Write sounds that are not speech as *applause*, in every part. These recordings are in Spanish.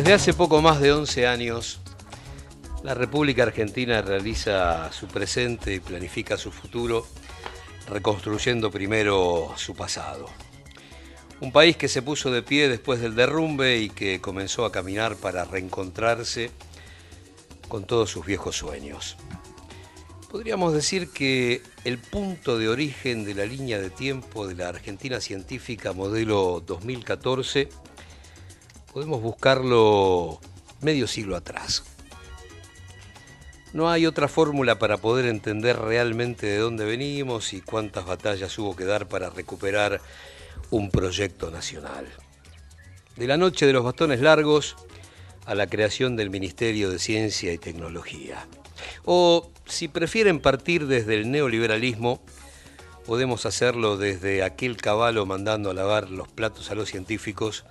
Desde hace poco más de 11 años, la República Argentina realiza su presente y planifica su futuro, reconstruyendo primero su pasado. Un país que se puso de pie después del derrumbe y que comenzó a caminar para reencontrarse con todos sus viejos sueños. Podríamos decir que el punto de origen de la línea de tiempo de la Argentina científica modelo 2014 podemos buscarlo medio siglo atrás. No hay otra fórmula para poder entender realmente de dónde venimos y cuántas batallas hubo que dar para recuperar un proyecto nacional. De la noche de los bastones largos a la creación del Ministerio de Ciencia y Tecnología. O, si prefieren partir desde el neoliberalismo, podemos hacerlo desde aquel caballo mandando a lavar los platos a los científicos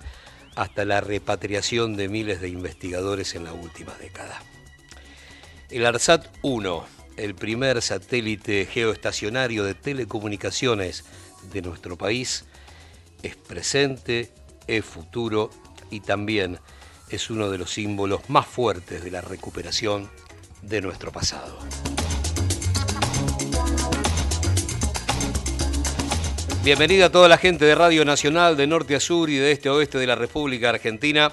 hasta la repatriación de miles de investigadores en la última década. El ARSAT-1, el primer satélite geoestacionario de telecomunicaciones de nuestro país, es presente, es futuro y también es uno de los símbolos más fuertes de la recuperación de nuestro pasado. Bienvenida a toda la gente de Radio Nacional de norte a sur y de este a oeste de la República Argentina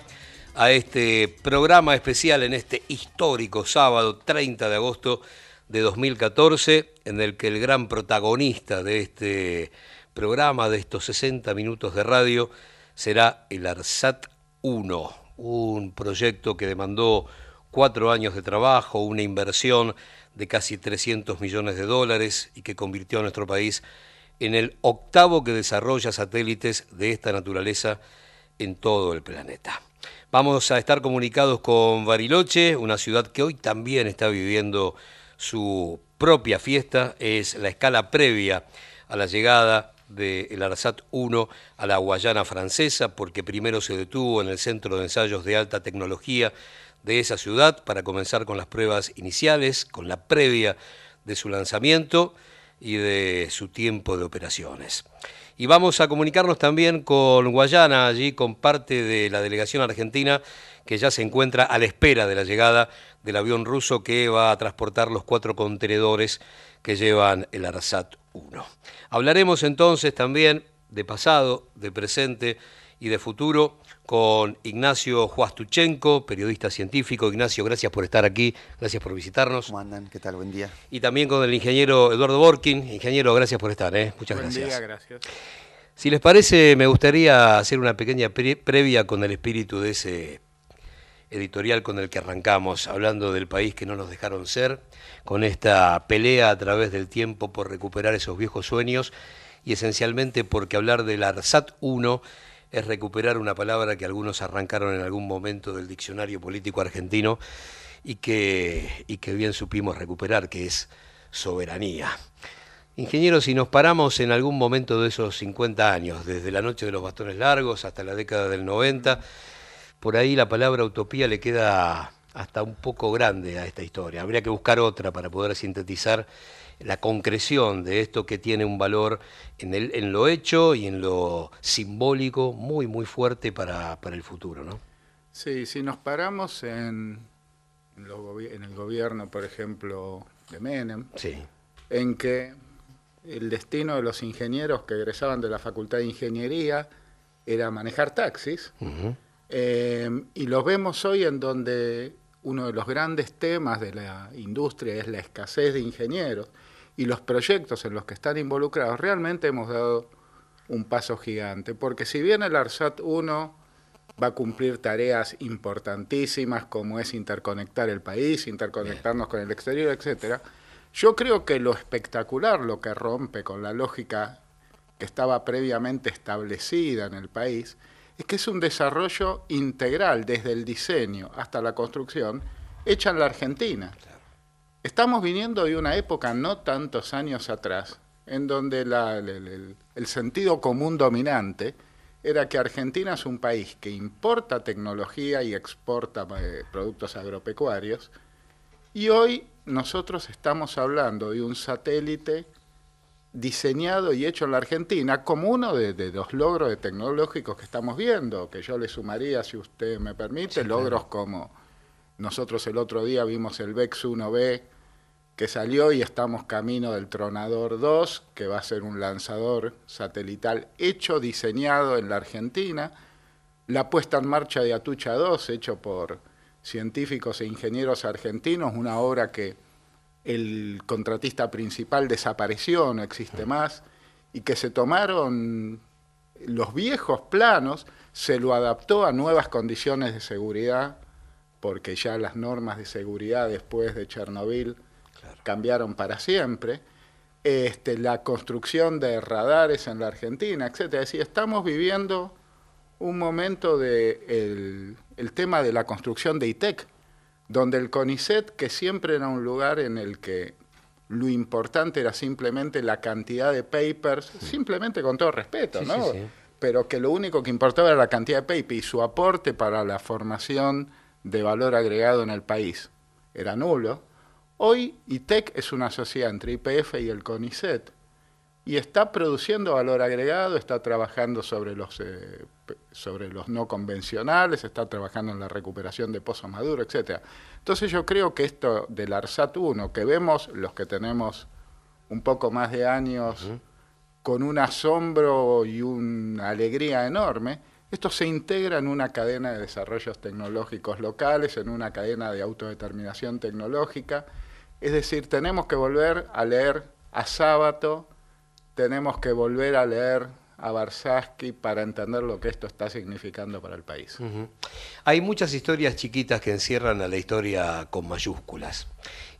a este programa especial en este histórico sábado 30 de agosto de 2014 en el que el gran protagonista de este programa, de estos 60 minutos de radio, será el ARSAT 1, un proyecto que demandó cuatro años de trabajo, una inversión de casi 300 millones de dólares y que convirtió a nuestro país en el octavo que desarrolla satélites de esta naturaleza en todo el planeta. Vamos a estar comunicados con Bariloche, una ciudad que hoy también está viviendo su propia fiesta, es la escala previa a la llegada del ARSAT 1 a la Guayana francesa, porque primero se detuvo en el Centro de Ensayos de Alta Tecnología de esa ciudad para comenzar con las pruebas iniciales, con la previa de su lanzamiento y de su tiempo de operaciones. Y vamos a comunicarnos también con Guayana, allí con parte de la delegación argentina que ya se encuentra a la espera de la llegada del avión ruso que va a transportar los cuatro contenedores que llevan el Arasat 1. Hablaremos entonces también de pasado, de presente y de futuro con Ignacio Juastuchenko, periodista científico. Ignacio, gracias por estar aquí, gracias por visitarnos. ¿Cómo andan? ¿Qué tal? Buen día. Y también con el ingeniero Eduardo Borkin. Ingeniero, gracias por estar, ¿eh? muchas Buen gracias. Día, gracias. Si les parece, me gustaría hacer una pequeña pre previa con el espíritu de ese editorial con el que arrancamos, hablando del país que no nos dejaron ser, con esta pelea a través del tiempo por recuperar esos viejos sueños y esencialmente porque hablar del ARSAT 1 es recuperar una palabra que algunos arrancaron en algún momento del diccionario político argentino y que, y que bien supimos recuperar, que es soberanía. Ingeniero, si nos paramos en algún momento de esos 50 años, desde la noche de los bastones largos hasta la década del 90, por ahí la palabra utopía le queda hasta un poco grande a esta historia. Habría que buscar otra para poder sintetizar la concreción de esto que tiene un valor en, el, en lo hecho y en lo simbólico muy, muy fuerte para, para el futuro, ¿no? Sí, si nos paramos en, en, lo, en, el gobierno, por ejemplo, de Menem, sí. en que el destino de los ingenieros que egresaban de la Facultad de Ingeniería era manejar taxis, uh -huh. eh, y lo vemos hoy en donde uno de los grandes temas de la industria es la escasez de ingenieros y los proyectos en los que están involucrados, realmente hemos dado un paso gigante, porque si bien el ARSAT 1 va a cumplir tareas importantísimas como es interconectar el país, interconectarnos con el exterior, etcétera, yo creo que lo espectacular, lo que rompe con la lógica que estaba previamente establecida en el país, es que es un desarrollo integral desde el diseño hasta la construcción hecha en la Argentina. Estamos viniendo de una época no tantos años atrás, en donde la, el, el, el, sentido común dominante era que Argentina es un país que importa tecnología y exporta eh, productos agropecuarios, y hoy nosotros estamos hablando de un satélite diseñado y hecho en la Argentina como uno de, los logros tecnológicos que estamos viendo, que yo le sumaría, si usted me permite, logros como nosotros el otro día vimos el VEX 1B que salió y estamos camino del Tronador 2, que va a ser un lanzador satelital hecho, diseñado en la Argentina, la puesta en marcha de Atucha 2, hecho por científicos e ingenieros argentinos, una obra que el contratista principal desapareció, no existe más, y que se tomaron los viejos planos, se lo adaptó a nuevas condiciones de seguridad, porque ya las normas de seguridad después de Chernobyl cambiaron para siempre. Este, la construcción de radares en la Argentina, etc. Es decir, estamos viviendo un momento de el, tema de la construcción de ITEC, donde el CONICET, que siempre era un lugar en el que lo importante era simplemente la cantidad de papers, simplemente con todo respeto, ¿no? Pero que lo único que importaba era la cantidad de papers y su aporte para la formación de valor agregado en el país era nulo. Hoy ITEC es una sociedad entre IPF y el CONICET y está produciendo valor agregado, está trabajando sobre los, eh, sobre los no convencionales, está trabajando en la recuperación de pozos maduros, etc. Entonces yo creo que esto del ARSAT 1, que vemos los que tenemos un poco más de años con un asombro y una alegría enorme, esto se integra en una cadena de desarrollos tecnológicos locales, en una cadena de autodeterminación tecnológica. Es decir, tenemos que volver a leer a Sábato, tenemos que volver a leer a Barsaski para entender lo que esto está significando para el país. Hay muchas historias chiquitas que encierran a la historia con mayúsculas.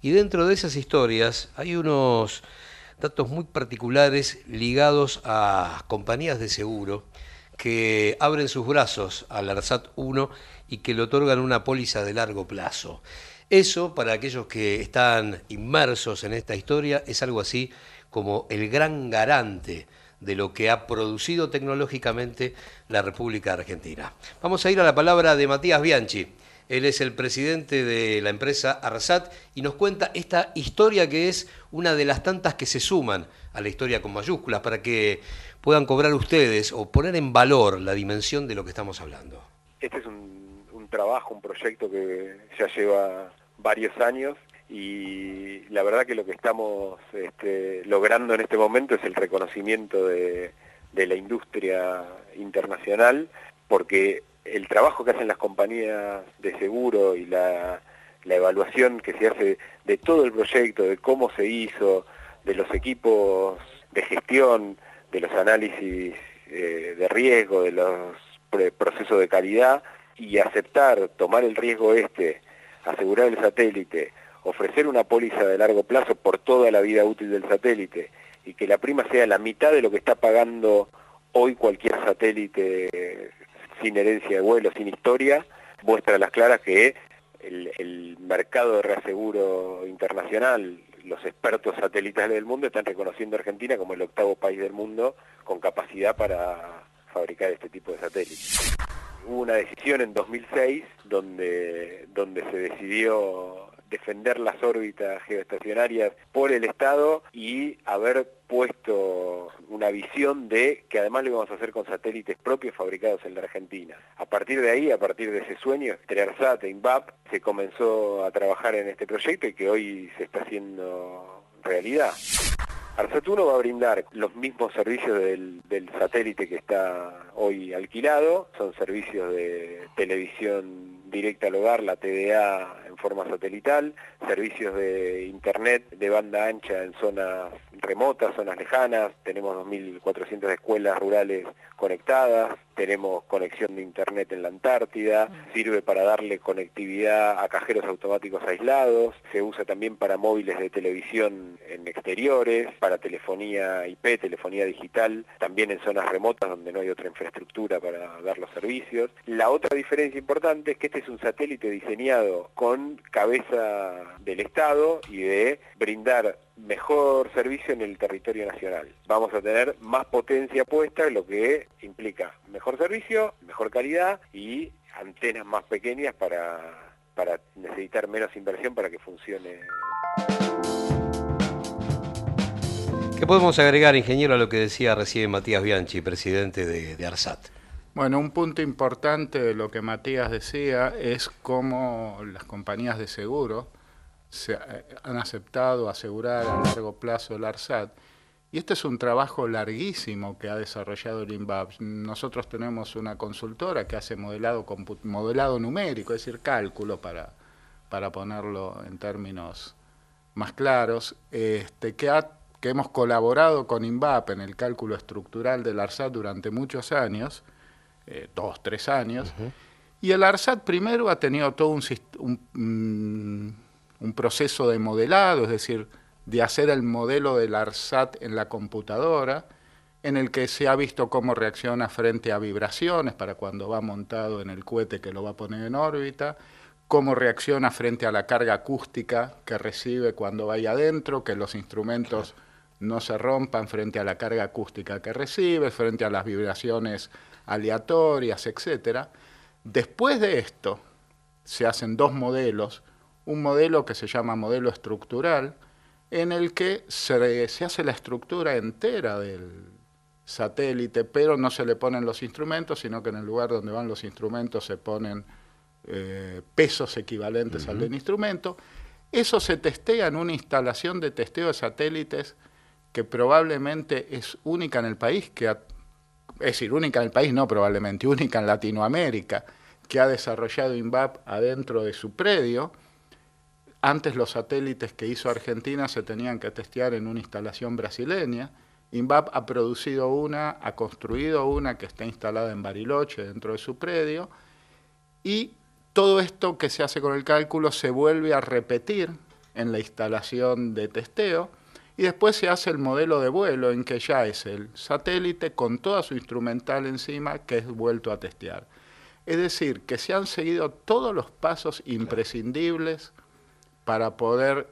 Y dentro de esas historias hay unos datos muy particulares ligados a compañías de seguro que abren sus brazos al ARSAT 1 y que le otorgan una póliza de largo plazo. Eso, para aquellos que están inmersos en esta historia, es algo así como el gran garante de lo que ha producido tecnológicamente la República Argentina. Vamos a ir a la palabra de Matías Bianchi. Él es el presidente de la empresa Arsat y nos cuenta esta historia que es una de las tantas que se suman a la historia con mayúsculas para que puedan cobrar ustedes o poner en valor la dimensión de lo que estamos hablando. Este es un, trabajo, un proyecto que ya lleva varios años y la verdad que lo que estamos este, logrando en este momento es el reconocimiento de, la industria internacional, porque el trabajo que hacen las compañías de seguro y la, evaluación que se hace de todo el proyecto, de cómo se hizo, de los equipos de gestión, de los análisis eh, de riesgo, de los procesos de calidad, y aceptar, tomar el riesgo este, asegurar el satélite, ofrecer una póliza de largo plazo por toda la vida útil del satélite y que la prima sea la mitad de lo que está pagando hoy cualquier satélite sin herencia de vuelo, sin historia, muestra a las claras que el, mercado de reaseguro internacional, los expertos satelitales del mundo están reconociendo a Argentina como el octavo país del mundo con capacidad para fabricar este tipo de satélites. Hubo una decisión en 2006 donde, donde se decidió defender las órbitas geoestacionarias por el Estado y haber puesto una visión de que además lo íbamos a hacer con satélites propios fabricados en la Argentina. A partir de ahí, a partir de ese sueño, entre ARSAT e INVAP se comenzó a trabajar en este proyecto y que hoy se está haciendo realidad. 1 va a brindar los mismos servicios del, del satélite que está hoy alquilado, son servicios de televisión directa al hogar, la TDA en forma satelital, servicios de internet de banda ancha en zonas remotas, zonas lejanas, tenemos 2.400 escuelas rurales conectadas, tenemos conexión de internet en la Antártida, sirve para darle conectividad a cajeros automáticos aislados, se usa también para móviles de televisión en exteriores, para telefonía IP, telefonía digital, también en zonas remotas donde no hay otra infraestructura para dar los servicios. La otra diferencia importante es que este es un satélite diseñado con cabeza del Estado y de brindar mejor servicio en el territorio nacional. Vamos a tener más potencia puesta, lo que implica mejor servicio, mejor calidad y antenas más pequeñas para, para necesitar menos inversión para que funcione. ¿Qué podemos agregar, ingeniero, a lo que decía recién Matías Bianchi, presidente de, ARSAT? Bueno, un punto importante de lo que Matías decía es cómo las compañías de seguro se eh, han aceptado asegurar a largo plazo el ARSAT. Y este es un trabajo larguísimo que ha desarrollado el INVAP. Nosotros tenemos una consultora que hace modelado, modelado numérico, es decir, cálculo para, para ponerlo en términos más claros, este, que, que hemos colaborado con INVAP en el cálculo estructural del ARSAT durante muchos años, eh, dos, tres años, y el ARSAT primero ha tenido todo un, un, un, proceso de modelado, es decir, de hacer el modelo del ARSAT en la computadora, en el que se ha visto cómo reacciona frente a vibraciones para cuando va montado en el cohete que lo va a poner en órbita, cómo reacciona frente a la carga acústica que recibe cuando vaya adentro, que los instrumentos no se rompan frente a la carga acústica que recibe, frente a las vibraciones aleatorias, etc. Después de esto, se hacen dos modelos, un modelo que se llama modelo estructural, en el que se, se hace la estructura entera del satélite, pero no se le ponen los instrumentos, sino que en el lugar donde van los instrumentos se ponen eh, pesos equivalentes al del instrumento. Eso se testea en una instalación de testeo de satélites que probablemente es única en el país, que es decir, única en el país, no probablemente, única en Latinoamérica, que ha desarrollado INVAP adentro de su predio. Antes los satélites que hizo Argentina se tenían que testear en una instalación brasileña. INVAP ha producido una, ha construido una que está instalada en Bariloche dentro de su predio y todo esto que se hace con el cálculo se vuelve a repetir en la instalación de testeo y después se hace el modelo de vuelo en que ya es el satélite con toda su instrumental encima que es vuelto a testear. Es decir, que se han seguido todos los pasos imprescindibles para poder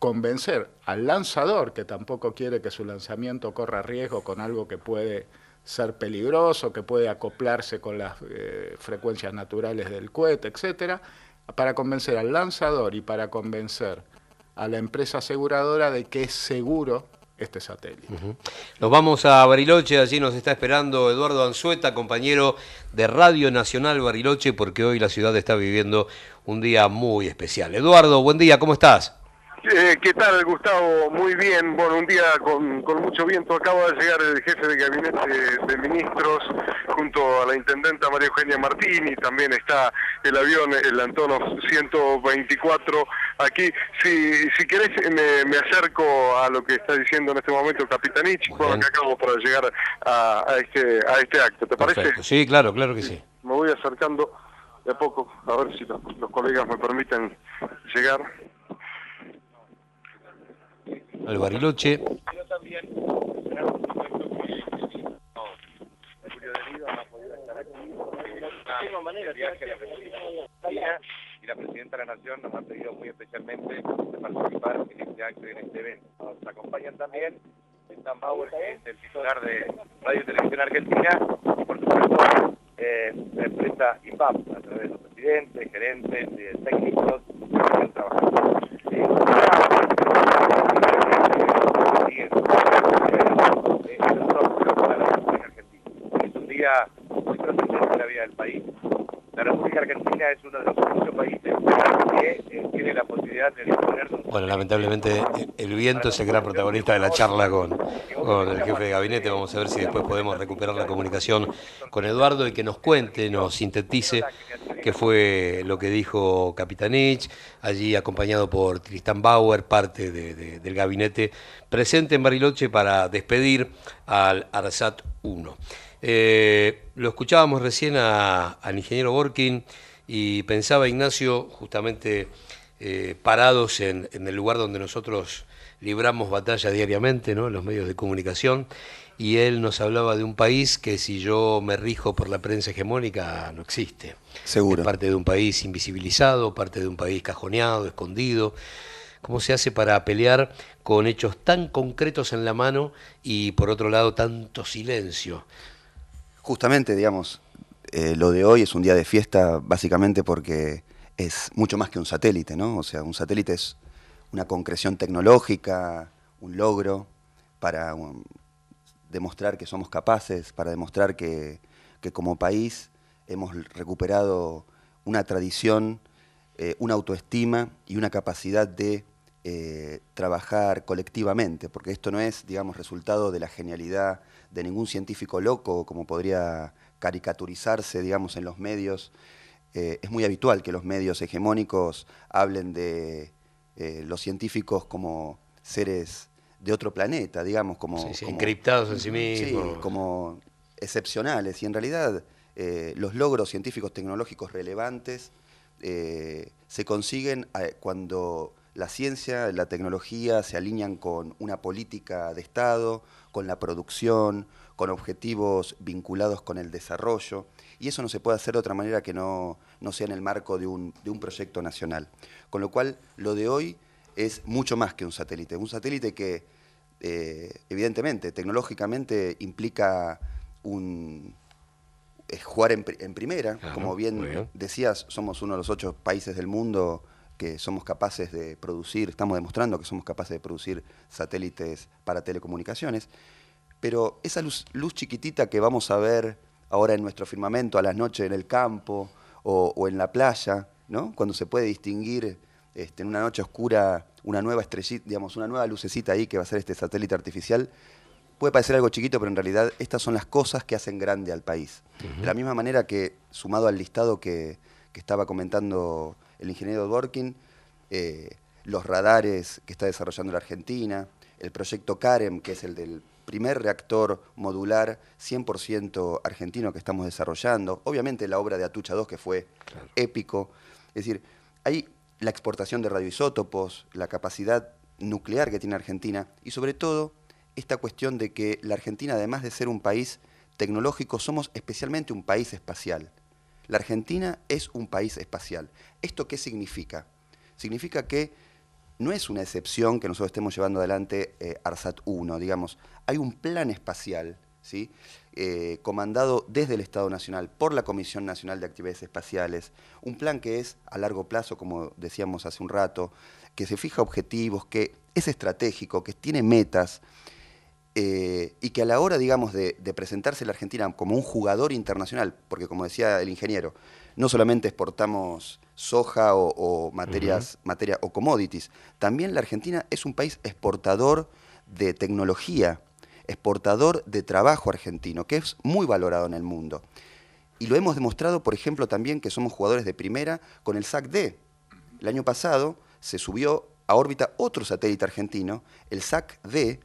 convencer al lanzador, que tampoco quiere que su lanzamiento corra riesgo con algo que puede ser peligroso, que puede acoplarse con las eh, frecuencias naturales del cohete, etcétera, para convencer al lanzador y para convencer a la empresa aseguradora de que es seguro este satélite. Nos vamos a Bariloche, allí nos está esperando Eduardo Anzueta, compañero de Radio Nacional Bariloche, porque hoy la ciudad está viviendo un día muy especial. Eduardo, buen día, ¿cómo estás? Eh, ¿Qué tal, Gustavo? Muy bien. Bueno, un día con, mucho viento. Acaba de llegar el jefe de gabinete de, ministros junto a la intendenta María Eugenia Martín y también está el avión, el Antonov 124 aquí. Si, si querés, me, acerco a lo que está diciendo en este momento el Capitanich, bueno, que acabo para llegar a, este, a este acto. ¿Te parece? Sí, claro, claro que sí. Me voy acercando de a poco, a ver si los colegas me permiten llegar al Bariloche. y la Presidenta de la Nación nos ha pedido muy especialmente de participar en este acto y en este evento. Nos acompañan también Stan Bauer, que es el titular de Radio y Televisión Argentina, y por supuesto eh, la empresa IPAP, a través de los presidentes, gerentes, eh, técnicos, que trabajando. Es un día muy trascendente en la vida del país. La República Argentina es uno de los muchos países que tiene la posibilidad de disponer de Bueno, lamentablemente el viento es el gran protagonista de la charla con, el jefe de gabinete. Vamos a ver si después podemos recuperar la comunicación con Eduardo y que nos cuente, nos sintetice qué fue lo que dijo Capitanich, allí acompañado por Tristan Bauer, parte del gabinete presente en Bariloche para despedir al ARSAT 1. Eh, lo escuchábamos recién al ingeniero Borkin y pensaba Ignacio justamente eh, parados en, el lugar donde nosotros libramos batalla diariamente, ¿no? en los medios de comunicación, y él nos hablaba de un país que si yo me rijo por la prensa hegemónica no existe. Seguro. Es parte de un país invisibilizado, parte de un país cajoneado, escondido. ¿Cómo se hace para pelear con hechos tan concretos en la mano y por otro lado tanto silencio? Justamente, digamos, eh, lo de hoy es un día de fiesta básicamente porque es mucho más que un satélite, ¿no? O sea, un satélite es una concreción tecnológica, un logro, para demostrar que somos capaces, para demostrar que, como país hemos recuperado una tradición, eh, una autoestima y una capacidad de eh, trabajar colectivamente, porque esto no es, digamos, resultado de la genialidad de ningún científico loco, como podría caricaturizarse, digamos, en los medios. Eh, es muy habitual que los medios hegemónicos hablen de los científicos como seres de otro planeta, digamos, como... encriptados en sí mismos. como excepcionales. Y en realidad eh, los logros científicos tecnológicos relevantes eh, se consiguen eh, cuando la ciencia, la tecnología se alinean con una política de Estado, con la producción, con objetivos vinculados con el desarrollo, y eso no se puede hacer de otra manera que no, no sea en el marco de un, de un proyecto nacional. Con lo cual, lo de hoy es mucho más que un satélite. Un satélite que, eh, evidentemente, tecnológicamente implica un, jugar en, primera. Como bien, decías, somos uno de los ocho países del mundo que somos capaces de producir, estamos demostrando que somos capaces de producir satélites para telecomunicaciones. Pero esa luz, luz chiquitita que vamos a ver ahora en nuestro firmamento a las noches en el campo o, o en la playa, ¿no? cuando se puede distinguir este, en una noche oscura una nueva estrellita, digamos, una nueva lucecita ahí que va a ser este satélite artificial, puede parecer algo chiquito, pero en realidad estas son las cosas que hacen grande al país. De la misma manera que, sumado al listado que, estaba comentando el ingeniero Dworkin, eh, los radares que está desarrollando la Argentina, el proyecto CAREM, que es el del primer reactor modular 100% argentino que estamos desarrollando, obviamente la obra de Atucha 2 que fue épico, es decir, hay la exportación de radioisótopos, la capacidad nuclear que tiene Argentina y sobre todo esta cuestión de que la Argentina, además de ser un país tecnológico, somos especialmente un país espacial. La Argentina es un país espacial. ¿Esto qué significa? Significa que no es una excepción que nosotros estemos llevando adelante eh, ARSAT 1, digamos. Hay un plan espacial ¿sí? Eh, comandado desde el Estado Nacional por la Comisión Nacional de Actividades Espaciales, un plan que es a largo plazo, como decíamos hace un rato, que se fija objetivos, que es estratégico, que tiene metas, eh, y que a la hora, digamos, de, presentarse la Argentina como un jugador internacional, porque como decía el ingeniero, no solamente exportamos soja o, materias, materia, o commodities, también la Argentina es un país exportador de tecnología, exportador de trabajo argentino, que es muy valorado en el mundo. Y lo hemos demostrado, por ejemplo, también que somos jugadores de primera con el SAC-D. El año pasado se subió a órbita otro satélite argentino, el SAC-D,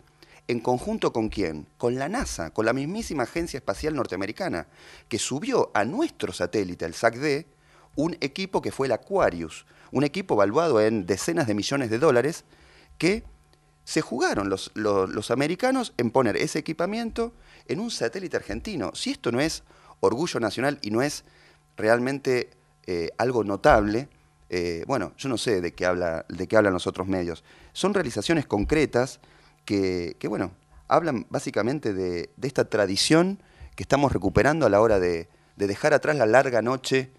en conjunto con quién? Con la NASA, con la mismísima Agencia Espacial Norteamericana, que subió a nuestro satélite, el SAC-D, un equipo que fue el Aquarius, un equipo valuado en decenas de millones de dólares, que se jugaron los, los, americanos en poner ese equipamiento en un satélite argentino. Si esto no es orgullo nacional y no es realmente eh, algo notable, eh, bueno, yo no sé de qué, habla, de qué hablan los otros medios. Son realizaciones concretas que, bueno, hablan básicamente de, esta tradición que estamos recuperando a la hora de, de dejar atrás la larga noche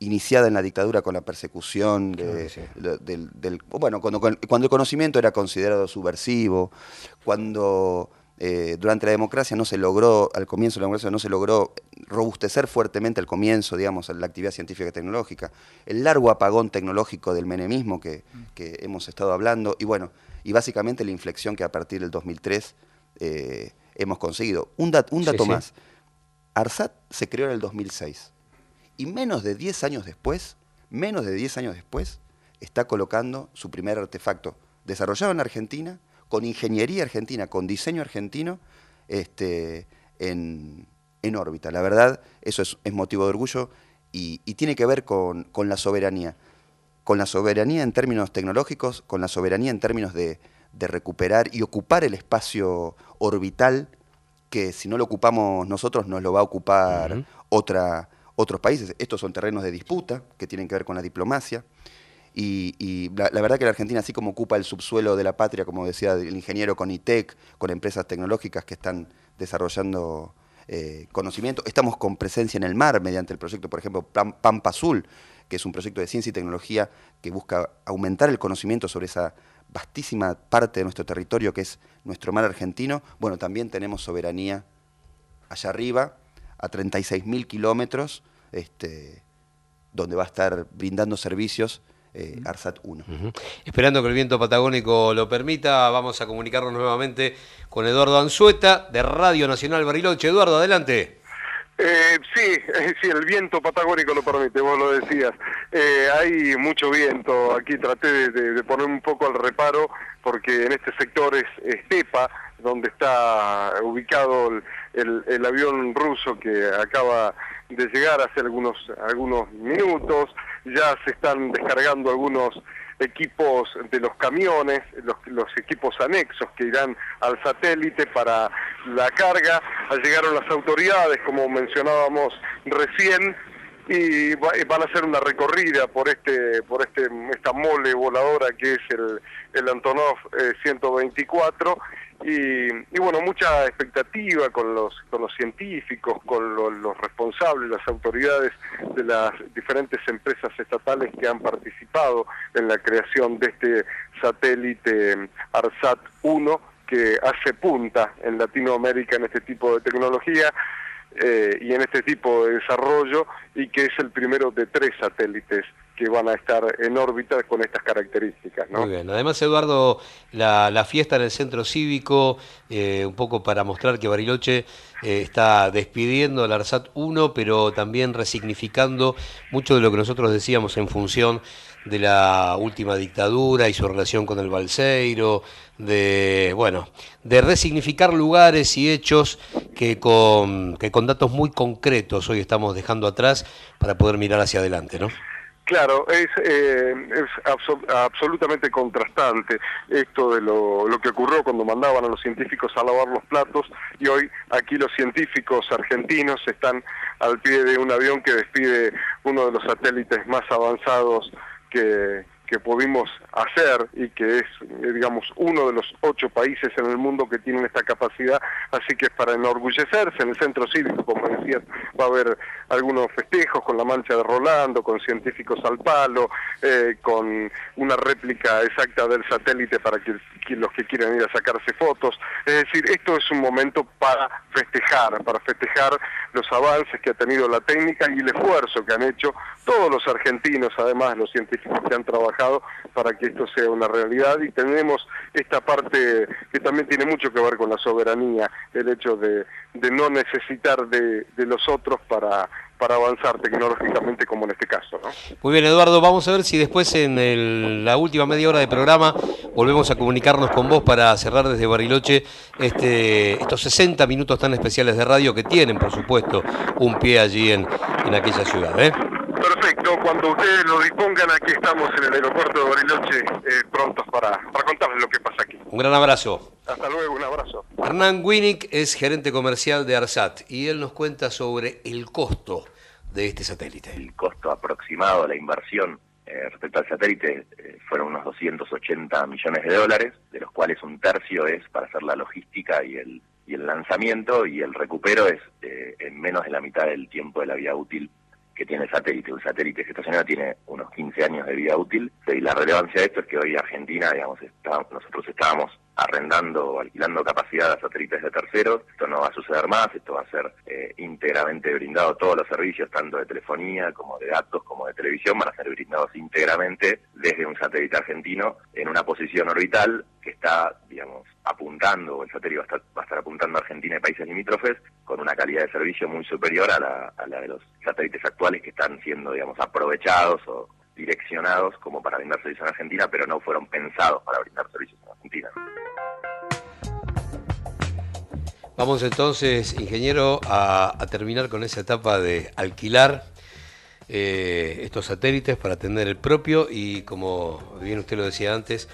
iniciada en la dictadura con la persecución del, bueno cuando, cuando, el conocimiento era considerado subversivo cuando eh, durante la democracia no se logró al comienzo de la democracia no se logró robustecer fuertemente al comienzo digamos la actividad científica y tecnológica el largo apagón tecnológico del menemismo que, que hemos estado hablando y bueno y básicamente la inflexión que a partir del 2003 eh, hemos conseguido un, un dato más ARSAT se creó en el 2006 y menos de 10 años después, menos de 10 años después, está colocando su primer artefacto, desarrollado en Argentina, con ingeniería argentina, con diseño argentino, este, en, órbita. La verdad, eso es, motivo de orgullo y, tiene que ver con, la soberanía. Con la soberanía en términos tecnológicos, con la soberanía en términos de, recuperar y ocupar el espacio orbital que si no lo ocupamos nosotros nos lo va a ocupar otra otros países. Estos son terrenos de disputa que tienen que ver con la diplomacia. Y, la, verdad que la Argentina, así como ocupa el subsuelo de la patria, como decía el ingeniero con ITEC, con empresas tecnológicas que están desarrollando eh, conocimiento, estamos con presencia en el mar mediante el proyecto, por ejemplo, Pampa Azul, que es un proyecto de ciencia y tecnología que busca aumentar el conocimiento sobre esa vastísima parte de nuestro territorio que es nuestro mar argentino, bueno, también tenemos soberanía allá arriba, a 36.000 kilómetros, este, donde va a estar brindando servicios eh, ARSAT 1. Esperando que el viento patagónico lo permita, vamos a comunicarnos nuevamente con Eduardo Anzueta de Radio Nacional Bariloche. Eduardo, adelante. Eh, sí, *laughs* sí, el viento patagónico lo permite, vos lo decías. Eh, hay mucho viento, aquí traté de, poner un poco al reparo porque en este sector es estepa, donde está ubicado el, avión ruso que acaba de llegar hace algunos, algunos minutos, ya se están descargando algunos equipos de los camiones, los, los, equipos anexos que irán al satélite para la carga. Llegaron las autoridades, como mencionábamos recién, y van a hacer una recorrida por este por este esta mole voladora que es el, el Antonov 124 eh, y, bueno mucha expectativa con los con los científicos con los responsables las autoridades de las diferentes empresas estatales que han participado en la creación de este satélite ARSAT 1 que hace punta en Latinoamérica en este tipo de tecnología eh, y en este tipo de desarrollo y que es el primero de tres satélites que van a estar en órbita con estas características. ¿no? Muy bien. Además, Eduardo, la, fiesta en el centro cívico, eh, un poco para mostrar que Bariloche eh, está despidiendo al ARSAT 1, pero también resignificando mucho de lo que nosotros decíamos en función de la última dictadura y su relación con el Balseiro, de, bueno, de resignificar lugares y hechos que con, que con datos muy concretos hoy estamos dejando atrás para poder mirar hacia adelante, ¿no? Claro, es, eh, es absolutamente contrastante esto de lo, lo, que ocurrió cuando mandaban a los científicos a lavar los platos y hoy aquí los científicos argentinos están al pie de un avión que despide uno de los satélites más avanzados que, que pudimos hacer y que es, eh, digamos, uno de los ocho países en el mundo que tienen esta capacidad, así que es para enorgullecerse. En el centro cívico, como decías, va a haber algunos festejos con la mancha de Rolando, con científicos al palo, eh, con una réplica exacta del satélite para que, los que quieran ir a sacarse fotos. Es decir, esto es un momento para festejar, para festejar los avances que ha tenido la técnica y el esfuerzo que han hecho todos los argentinos, además los científicos que han trabajado para que esto sea una realidad y tenemos esta parte que también tiene mucho que ver con la soberanía, el hecho de, no necesitar de, los otros para, para avanzar tecnológicamente como en este caso. ¿no? Muy bien, Eduardo, vamos a ver si después en la última media hora de programa volvemos a comunicarnos con vos para cerrar desde Bariloche este, estos 60 minutos tan especiales de radio que tienen, por supuesto, un pie allí en, en aquella ciudad. ¿eh? Perfecto, cuando ustedes lo dispongan, aquí estamos en el aeropuerto de Bariloche, eh, prontos para, para contarles lo que pasa aquí. Un gran abrazo. Hasta luego, un abrazo. Hernán Winnick es gerente comercial de ARSAT y él nos cuenta sobre el costo de este satélite. El costo aproximado, la inversión eh, respecto al satélite eh, fueron unos 280 millones de dólares, de los cuales un tercio es para hacer la logística y el, y el lanzamiento y el recupero es en menos de la mitad del tiempo de la vida útil que tiene el satélite. Un satélite gestacional tiene unos 15 años de vida útil y la relevancia de esto es que hoy Argentina, digamos, está, nosotros estábamos arrendando o alquilando capacidad a satélites de terceros. Esto no va a suceder más, esto va a ser eh, íntegramente brindado, todos los servicios, tanto de telefonía como de datos como de televisión, van a ser brindados íntegramente desde un satélite argentino en una posición orbital que está, digamos, apuntando, o el satélite va a, estar, va a estar apuntando a Argentina y países limítrofes con una calidad de servicio muy superior a la, a la de los satélites actuales que están siendo, digamos, aprovechados o direccionados como para brindar servicios en Argentina, pero no fueron pensados para brindar servicios en Argentina. Vamos entonces, ingeniero, a, terminar con esa etapa de alquilar eh, estos satélites para atender el propio y, como bien usted lo decía antes,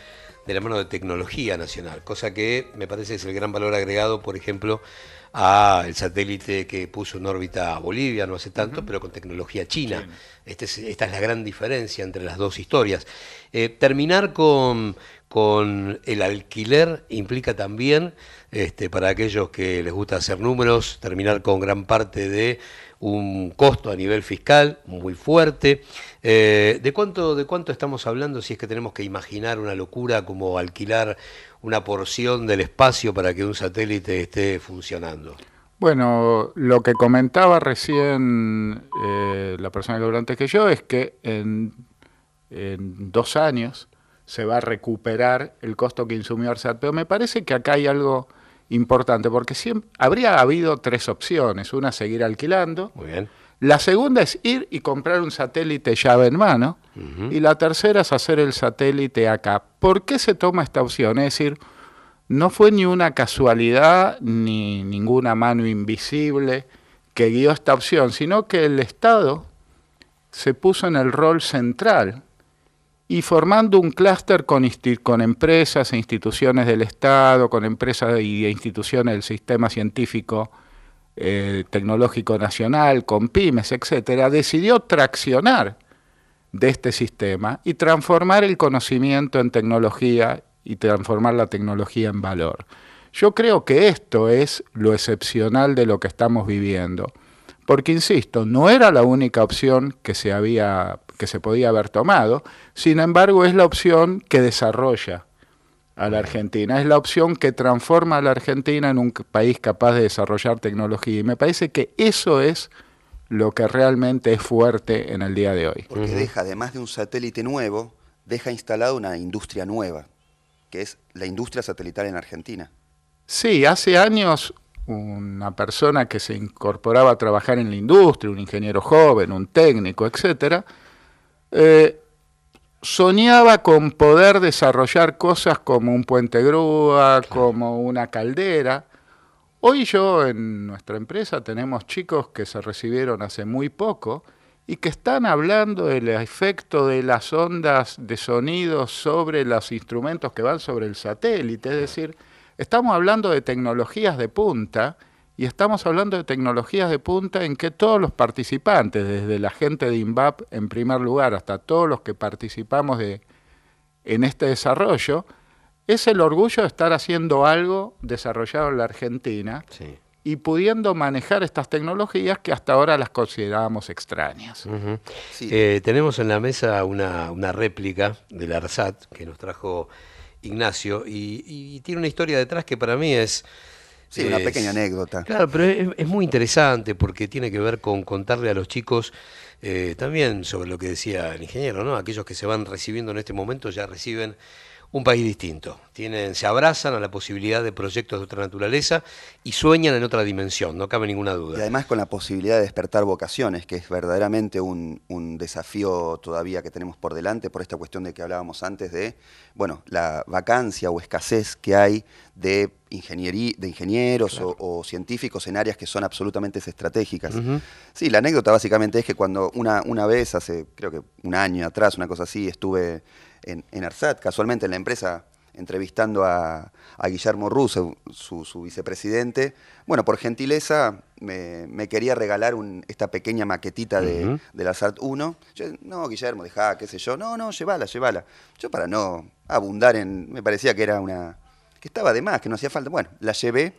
de la mano de tecnología nacional, cosa que me parece es el gran valor agregado, por ejemplo, a el satélite que puso en órbita a Bolivia no hace tanto, pero con tecnología china. Este esta es la gran diferencia entre las dos historias. Eh, terminar con, con el alquiler implica también, este, para aquellos que les gusta hacer números, terminar con gran parte de un costo a nivel fiscal muy fuerte. Eh, ¿de, cuánto, ¿De cuánto estamos hablando si es que tenemos que imaginar una locura como alquilar una porción del espacio para que un satélite esté funcionando? Bueno, lo que comentaba recién eh, la persona que antes que yo es que en, en dos años se va a recuperar el costo que insumió ARSAT. Pero me parece que acá hay algo importante, porque siempre, habría habido tres opciones. Una, seguir alquilando. Muy bien. La segunda es ir y comprar un satélite llave en mano. Y la tercera es hacer el satélite acá. ¿Por qué se toma esta opción? Es decir, no fue ni una casualidad ni ninguna mano invisible que guió esta opción, sino que el Estado se puso en el rol central y formando un clúster con, empresas e instituciones del Estado, con empresas y instituciones del sistema científico eh, tecnológico nacional, con pymes, etcétera, decidió traccionar de este sistema y transformar el conocimiento en tecnología y transformar la tecnología en valor. Yo creo que esto es lo excepcional de lo que estamos viviendo, porque insisto, no era la única opción que se había que se podía haber tomado, sin embargo es la opción que desarrolla a la Argentina, es la opción que transforma a la Argentina en un país capaz de desarrollar tecnología y me parece que eso es lo que realmente es fuerte en el día de hoy. Porque deja, además de un satélite nuevo, deja instalada una industria nueva, que es la industria satelital en Argentina. Sí, hace años una persona que se incorporaba a trabajar en la industria, un ingeniero joven, un técnico, etcétera, eh, soñaba con poder desarrollar cosas como un puente grúa, como una caldera. Hoy yo en nuestra empresa tenemos chicos que se recibieron hace muy poco y que están hablando del efecto de las ondas de sonido sobre los instrumentos que van sobre el satélite. Es decir, estamos hablando de tecnologías de punta y estamos hablando de tecnologías de punta en que todos los participantes, desde la gente de INVAP en primer lugar hasta todos los que participamos de, en este desarrollo, es el orgullo de estar haciendo algo desarrollado en la Argentina y pudiendo manejar estas tecnologías que hasta ahora las considerábamos extrañas. Eh, tenemos en la mesa una, una réplica del ARSAT que nos trajo Ignacio y tiene una historia detrás que para mí es Sí, una pequeña anécdota. Claro, pero es, muy interesante porque tiene que ver con contarle a los chicos eh, también sobre lo que decía el ingeniero, ¿no? Aquellos que se van recibiendo en este momento ya reciben un país distinto. Tienen, se abrazan a la posibilidad de proyectos de otra naturaleza y sueñan en otra dimensión, no cabe ninguna duda. Y además con la posibilidad de despertar vocaciones, que es verdaderamente un, desafío todavía que tenemos por delante por esta cuestión de que hablábamos antes de, bueno, la vacancia o escasez que hay de, ingeniería, de ingenieros o, científicos en áreas que son absolutamente estratégicas. Sí, la anécdota básicamente es que cuando una, una vez, hace creo que un año atrás, una cosa así, estuve en, ARSAT, casualmente en la empresa, entrevistando a, Guillermo Russo, su, vicepresidente. Bueno, por gentileza me, quería regalar esta pequeña maquetita de, la ARSAT 1. Yo, no, Guillermo, dejá, qué sé yo. No, no, llévala, llévala. Yo para no abundar en... Me parecía que era una... que estaba de más, que no hacía falta. Bueno, la llevé.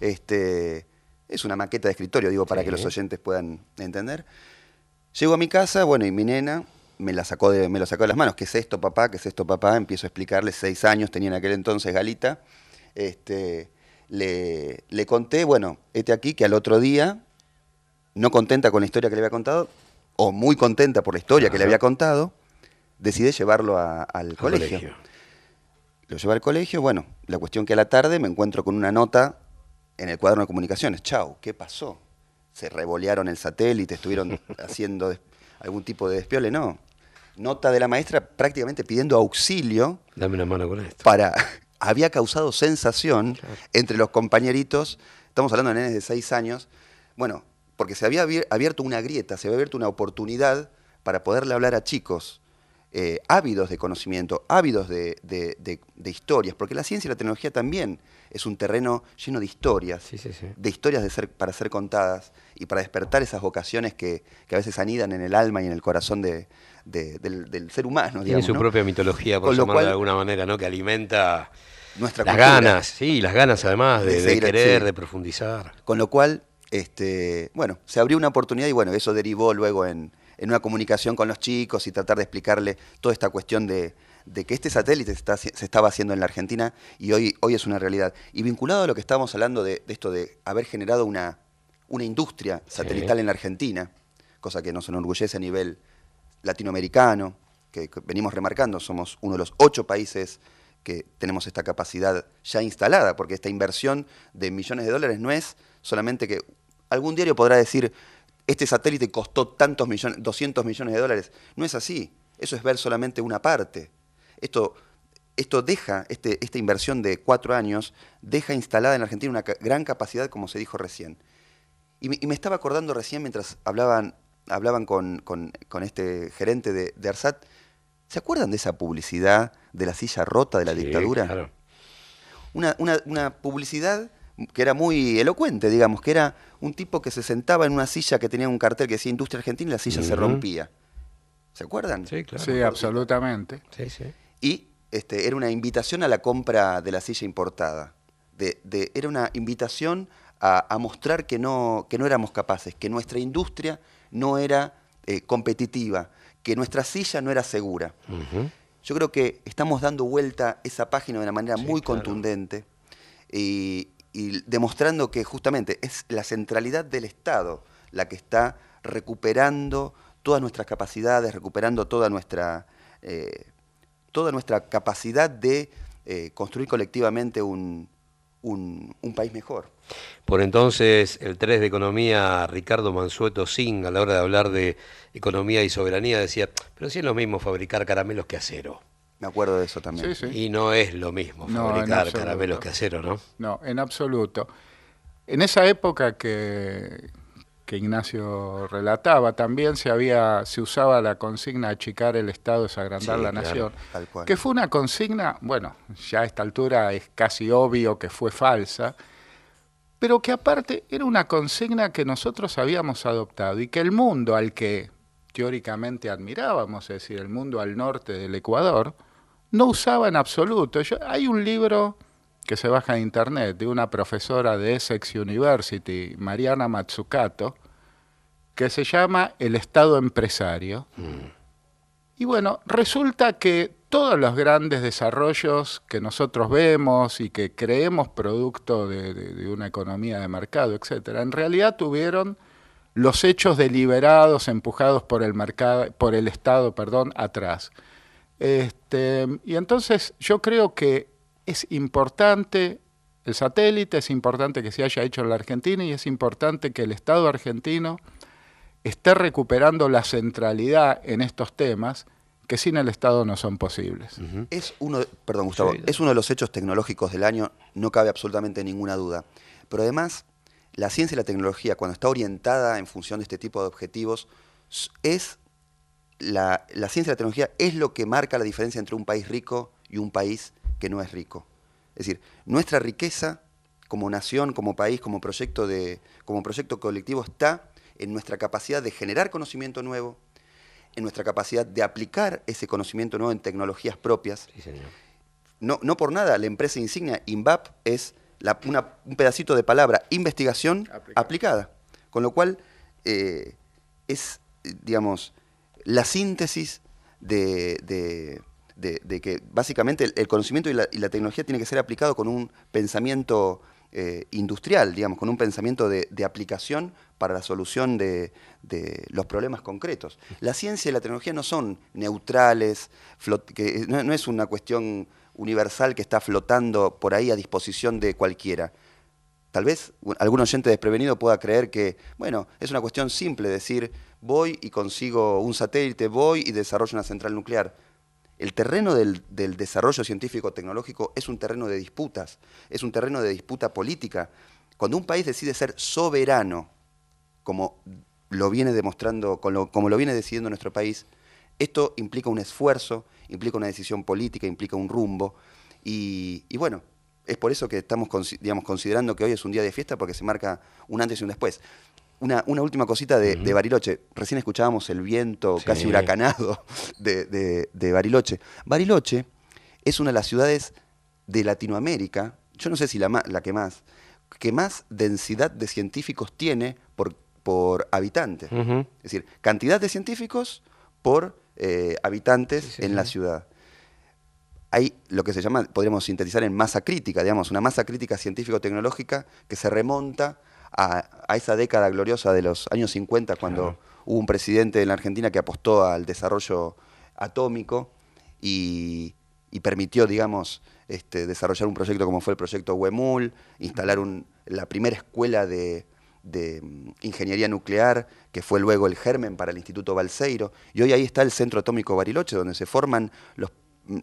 Este, es una maqueta de escritorio, digo, para que los oyentes puedan entender. Llego a mi casa, bueno, y mi nena me la sacó de, me lo sacó de las manos. ¿Qué es esto, papá? ¿Qué es esto, papá? Empiezo a explicarle, seis años tenía en aquel entonces Galita. Este, le, le conté, bueno, este aquí que al otro día, no contenta con la historia que le había contado, o muy contenta por la historia que le había contado, decidí llevarlo al colegio. Lo llevé al colegio, bueno, la cuestión que a la tarde me encuentro con una nota en el cuaderno de comunicaciones. Chau, ¿qué pasó? Se revolearon el satélite, estuvieron *laughs* haciendo algún tipo de despiole, no nota de la maestra prácticamente pidiendo auxilio. Dame una mano con esto. Para, *laughs* había causado sensación entre los compañeritos, estamos hablando de nenes de seis años, bueno, porque se había abierto una grieta, se había abierto una oportunidad para poderle hablar a chicos eh, ávidos de conocimiento, ávidos de, historias, porque la ciencia y la tecnología también es un terreno lleno de historias, de historias de ser, para ser contadas y para despertar esas vocaciones que, a veces anidan en el alma y en el corazón del, ser humano. Tiene su propia mitología, por llamarlo de alguna manera, ¿no? que alimenta nuestra las ganas, sí, las ganas además de, querer, de profundizar. Con lo cual, este, bueno, se abrió una oportunidad y bueno, eso derivó luego en, en una comunicación con los chicos y tratar de explicarle toda esta cuestión de, que este satélite se, estaba haciendo en la Argentina y hoy, hoy es una realidad. Y vinculado a lo que estábamos hablando de, esto de haber generado una, una industria satelital en la Argentina, cosa que nos enorgullece a nivel latinoamericano, que, venimos remarcando, somos uno de los ocho países que tenemos esta capacidad ya instalada, porque esta inversión de millones de dólares no es solamente que algún diario podrá decir este satélite costó tantos millones, 200 millones de dólares. No es así. Eso es ver solamente una parte. Esto, esto deja, este, esta inversión de cuatro años, deja instalada en Argentina una gran capacidad, como se dijo recién. Y me, estaba acordando recién mientras hablaban, hablaban con, este gerente de, ARSAT, ¿se acuerdan de esa publicidad de la silla rota de la dictadura? Claro. Una, una publicidad que era muy elocuente, digamos, que era un tipo que se sentaba en una silla que tenía un cartel que decía Industria Argentina y la silla se rompía. ¿Se acuerdan? Sí, claro. Sí, absolutamente. Sí, sí. Y este, era una invitación a la compra de la silla importada. De, de, era una invitación a, mostrar que no, que no éramos capaces, que nuestra industria no era eh, competitiva, que nuestra silla no era segura. Yo creo que estamos dando vuelta esa página de una manera muy contundente y, y demostrando que justamente es la centralidad del Estado la que está recuperando todas nuestras capacidades, recuperando toda nuestra, eh, toda nuestra capacidad de eh, construir colectivamente un, un, país mejor. Por entonces, el 3 de Economía, Ricardo Mansueto Singh, a la hora de hablar de economía y soberanía, decía, pero si es lo mismo fabricar caramelos que acero. Me acuerdo de eso también. Y no es lo mismo fabricar caramelos que acero, ¿no? No, en absoluto. En esa época que, que Ignacio relataba, también se había se usaba la consigna achicar el Estado es agrandar la nación, que fue una consigna, bueno, ya a esta altura es casi obvio que fue falsa, pero que aparte era una consigna que nosotros habíamos adoptado y que el mundo al que teóricamente admirábamos, es decir, el mundo al norte del Ecuador, no usaba en absoluto. hay un libro que se baja de internet de una profesora de Essex University, Mariana Matsukato, que se llama El Estado Empresario. Mm. Y bueno, resulta que todos los grandes desarrollos que nosotros vemos y que creemos producto de, una economía de mercado, etcétera, en realidad tuvieron los hechos deliberados, empujados por el mercado, por el Estado, perdón, atrás. Este, y entonces yo creo que es importante el satélite, es importante que se haya hecho en la Argentina y es importante que el Estado argentino esté recuperando la centralidad en estos temas que sin el Estado no son posibles. Es uno, perdón Gustavo, es uno de los hechos tecnológicos del año, no cabe absolutamente ninguna duda. Pero además, la ciencia y la tecnología, cuando está orientada en función de este tipo de objetivos, es la, ciencia y la tecnología es lo que marca la diferencia entre un país rico y un país que no es rico. Es decir, nuestra riqueza como nación, como país, como proyecto, de, como proyecto colectivo está en nuestra capacidad de generar conocimiento nuevo, en nuestra capacidad de aplicar ese conocimiento nuevo en tecnologías propias. No, no por nada, la empresa insignia INVAP es un pedacito de palabra investigación aplicada. Con lo cual, eh, es, digamos, la síntesis de, que básicamente el, conocimiento y la, tecnología tiene que ser aplicado con un pensamiento eh, industrial, digamos, con un pensamiento de, aplicación para la solución de, los problemas concretos. La ciencia y la tecnología no son neutrales, que no es una cuestión universal que está flotando por ahí a disposición de cualquiera. Tal vez algún oyente desprevenido pueda creer que, bueno, es una cuestión simple decir, voy y consigo un satélite, voy y desarrollo una central nuclear. El terreno del, desarrollo científico-tecnológico es un terreno de disputas, es un terreno de disputa política. Cuando un país decide ser soberano, como lo viene demostrando, como lo viene decidiendo nuestro país, Esto implica un esfuerzo, implica una decisión política, implica un rumbo. Y, bueno, es por eso que estamos digamos, considerando que hoy es un día de fiesta porque se marca un antes y un después. Una, última cosita de, Bariloche. Recién escuchábamos el viento casi huracanado *laughs* de, de, Bariloche. Bariloche es una de las ciudades de Latinoamérica, yo no sé si la, la que más, que más densidad de científicos tiene por, por habitante. Es decir, cantidad de científicos por eh, habitantes en la ciudad. Hay lo que se llama, podríamos sintetizar en masa crítica, digamos, una masa crítica científico-tecnológica que se remonta a, esa década gloriosa de los años 50, cuando hubo un presidente en la Argentina que apostó al desarrollo atómico y, permitió, digamos, este, desarrollar un proyecto como fue el proyecto WEMUL, instalar la primera escuela de, de mm, ingeniería nuclear, que fue luego el germen para el Instituto Balseiro, y hoy ahí está el Centro Atómico Bariloche, donde se forman los,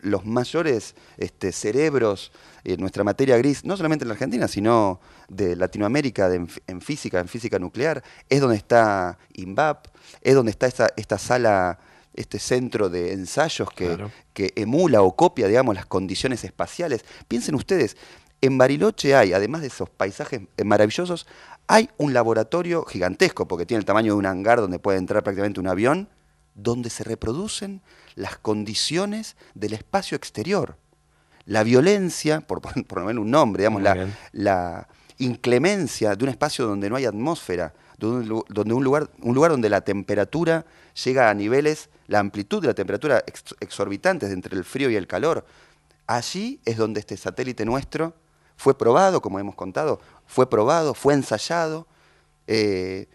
los mayores este, cerebros en nuestra materia gris, no solamente en la Argentina, sino de Latinoamérica en, física, en física nuclear, es donde está INVAP, es donde está esta, esta sala este centro de ensayos que, que, emula o copia, digamos, las condiciones espaciales. Piensen ustedes, en Bariloche hay, además de esos paisajes maravillosos, hay un laboratorio gigantesco, porque tiene el tamaño de un hangar donde puede entrar prácticamente un avión, donde se reproducen las condiciones del espacio exterior. La violencia, por, por, menos un nombre, digamos, la, inclemencia de un espacio donde no hay atmósfera, donde un lugar, un lugar donde la temperatura llega a niveles, la amplitud de la temperatura exorbitantes entre el frío y el calor. Allí es donde este satélite nuestro fue probado, como hemos contado, fue probado, fue ensayado. Eh,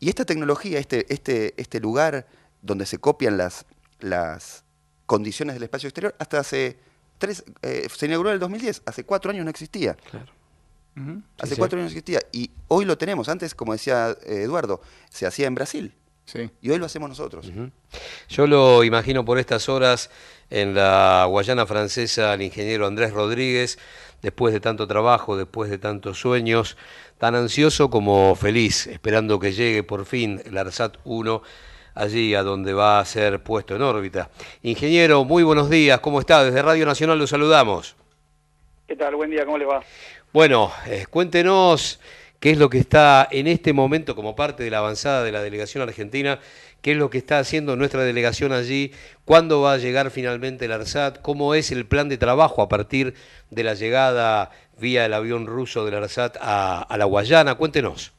y esta tecnología, este, este, este lugar donde se copian las, las condiciones del espacio exterior, hasta hace tres, eh, se inauguró en el 2010, hace cuatro años no existía. Claro. Hace cuatro años no existía. Y hoy lo tenemos. Antes, como decía eh, Eduardo, se hacía en Brasil. Sí. Y hoy lo hacemos nosotros. Yo lo imagino por estas horas en la Guayana francesa al ingeniero Andrés Rodríguez, después de tanto trabajo, después de tantos sueños, tan ansioso como feliz, esperando que llegue por fin el ARSAT 1 allí a donde va a ser puesto en órbita. Ingeniero, muy buenos días, ¿cómo está? Desde Radio Nacional lo saludamos. ¿Qué tal? Buen día, ¿cómo le va? Bueno, eh, cuéntenos qué es lo que está en este momento como parte de la avanzada de la delegación argentina, qué es lo que está haciendo nuestra delegación allí, cuándo va a llegar finalmente el ARSAT, cómo es el plan de trabajo a partir de la llegada vía el avión ruso del ARSAT a, la Guayana. Cuéntenos.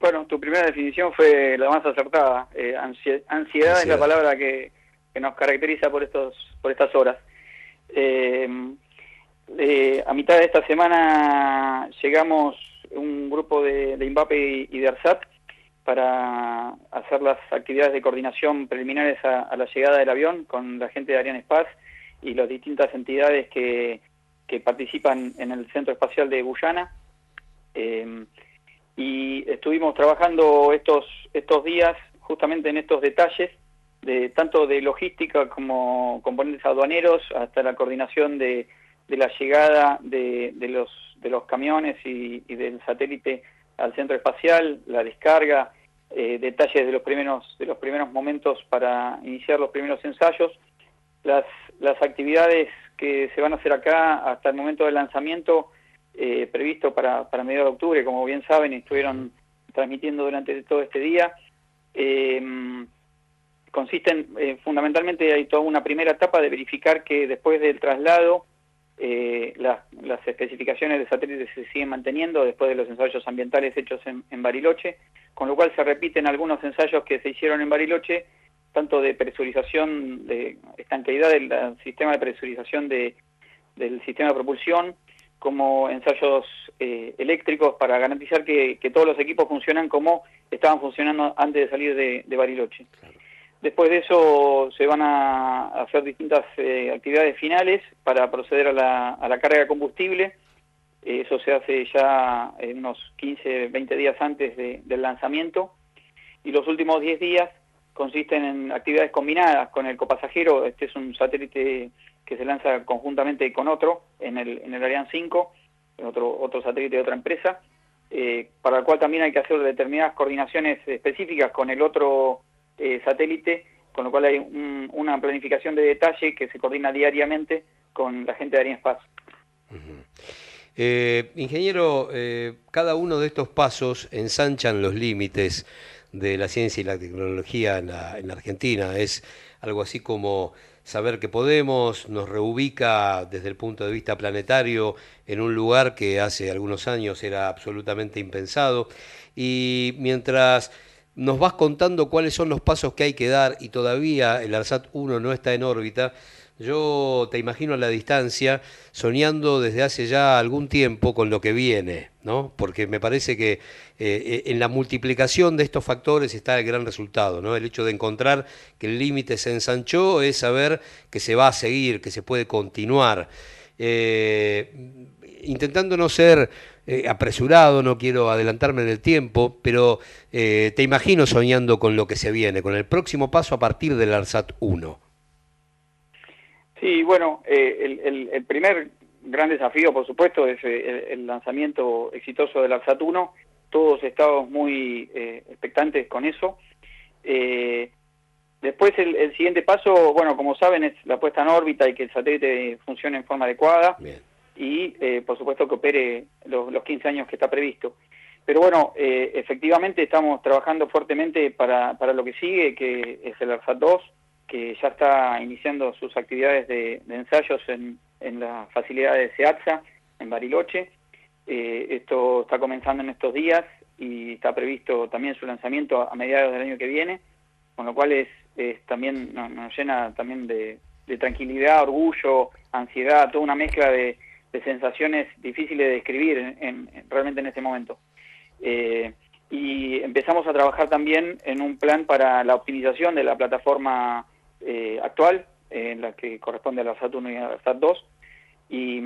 Bueno, tu primera definición fue la más acertada. Eh, ansiedad, es la palabra que, nos caracteriza por estos por estas horas. Eh, eh, a mitad de esta semana llegamos un grupo de, de INVAPE y de ARSAT para hacer las actividades de coordinación preliminares a, la llegada del avión con la gente de Ariane Spaz y las distintas entidades que, participan en el Centro Espacial de Guyana. Em, y estuvimos trabajando estos, estos días justamente en estos detalles, de tanto de logística como componentes aduaneros, hasta la coordinación de, la llegada de, de, los, de los camiones y, del satélite al centro espacial, la descarga, eh, detalles de los primeros de los primeros momentos para iniciar los primeros ensayos, las, las actividades que se van a hacer acá hasta el momento del lanzamiento eh, previsto para, para mediados de octubre, como bien saben, estuvieron transmitiendo durante todo este día. Eh, consisten eh, fundamentalmente hay toda una primera etapa de verificar que después del traslado eh, las, especificaciones de satélites se siguen manteniendo después de los ensayos ambientales hechos en, Bariloche, con lo cual se repiten algunos ensayos que se hicieron en Bariloche, tanto de presurización, de estanqueidad del sistema de presurización de, del sistema de propulsión, como ensayos eh, eléctricos para garantizar que, todos los equipos funcionan como estaban funcionando antes de salir de, Bariloche. Después de eso se van a hacer distintas eh, actividades finales para proceder a la, a la carga de combustible. Eso se hace ya unos 15, 20 días antes del lanzamiento. Y los últimos 10 días consisten en actividades combinadas con el copasajero. Este es un satélite que se lanza conjuntamente con otro en el, en el Ariane 5, otro, otro satélite de otra empresa, eh, para el cual también hay que hacer determinadas coordinaciones específicas con el otro eh, satélite con lo cual hay una planificación de detalle que se coordina diariamente con la gente de Arianespace. Eh, ingeniero, cada uno de estos pasos ensanchan los límites de la ciencia y la tecnología en la, Argentina. Es algo así como saber que podemos, nos reubica desde el punto de vista planetario en un lugar que hace algunos años era absolutamente impensado. Y mientras nos vas contando cuáles son los pasos que hay que dar y todavía el ARSAT 1 no está en órbita, yo te imagino a la distancia soñando desde hace ya algún tiempo con lo que viene, ¿no? Porque me parece que eh, eh, en la multiplicación de estos factores está el gran resultado, ¿no? El hecho de encontrar que el límite se ensanchó es saber que se va a seguir, que se puede continuar. Eh, intentando no ser apresurado, no quiero adelantarme en el tiempo, pero te imagino soñando con lo que se viene, con el próximo paso a partir del ARSAT 1. Sí, bueno, el, primer gran desafío, por supuesto, es eh, el, lanzamiento exitoso del ARSAT 1. Todos estamos muy eh, expectantes con eso. después, el, siguiente paso, bueno, como saben, es la puesta en órbita y que el satélite funcione en forma adecuada. Y, por supuesto, que opere los, los 15 años que está previsto. Pero bueno, efectivamente estamos trabajando fuertemente para, para lo que sigue, que es el ARSAT 2 que ya está iniciando sus actividades de, ensayos en, en la facilidad de SEATSA, en Bariloche. Eh, esto está comenzando en estos días y está previsto también su lanzamiento a mediados del año que viene, con lo cual es, también nos, llena también de, tranquilidad, orgullo, ansiedad, toda una mezcla de, sensaciones difíciles de describir en, realmente en este momento. Eh, y empezamos a trabajar también en un plan para la optimización de la plataforma eh, actual, en la que corresponde a la SAT 1 y a la SAT 2, y